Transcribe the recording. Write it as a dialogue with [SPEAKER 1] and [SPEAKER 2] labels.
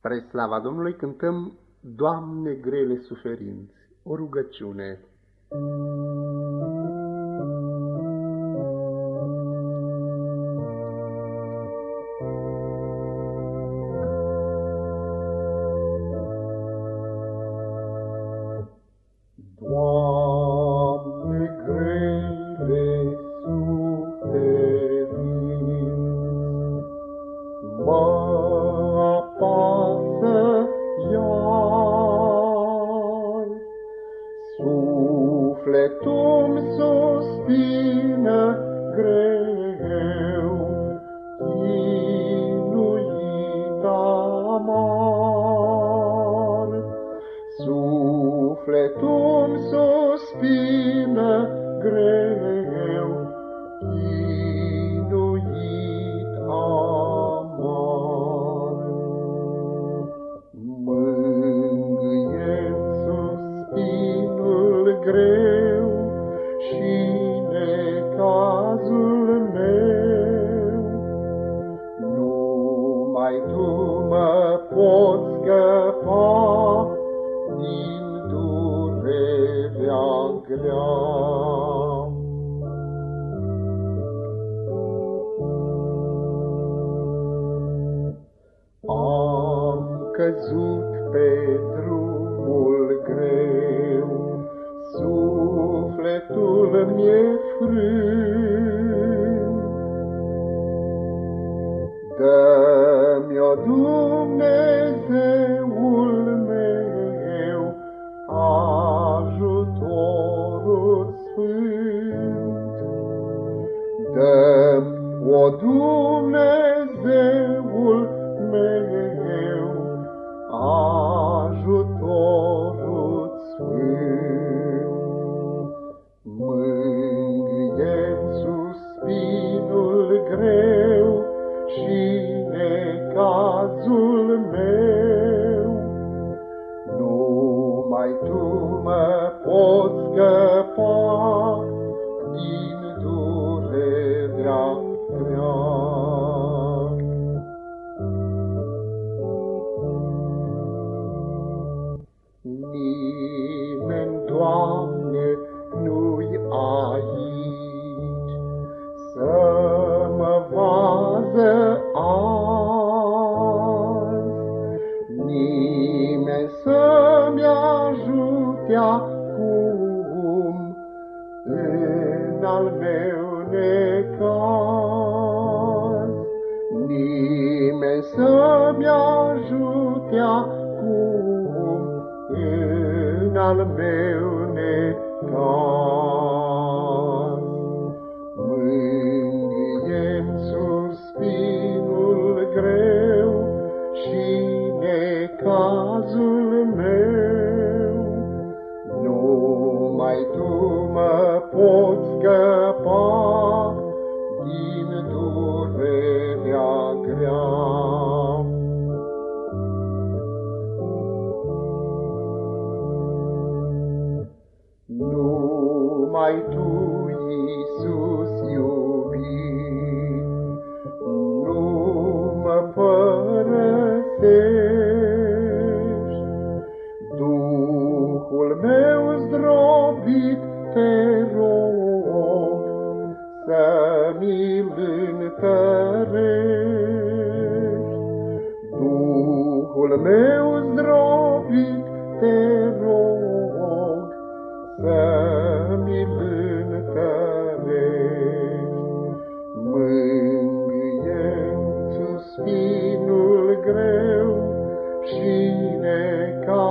[SPEAKER 1] Spre slava Domnului cântăm Doamne grele suferinți, o rugăciune.
[SPEAKER 2] Doamne Sufletul-mi suspină greu, chinuit amar. Sufletul-mi suspină greu, durerea grea. Am căzut pe drumul greu, Sufletul mi-e frânt. Dă-mi-o, Dumnezeul meu, ajutorul sfânt. Mângâie-mi suspinul greu și necazul meu. Numai Tu mă poți scăpa al meu necaz. Nimeni să-mi ajute acum în al meu necaz. Numai Tu, Iisus iubit, nu mă părăsești. Duhul meu zdrobit te rog să mi-l întărești. Duhul meu zdrobit spinul greu și necaz.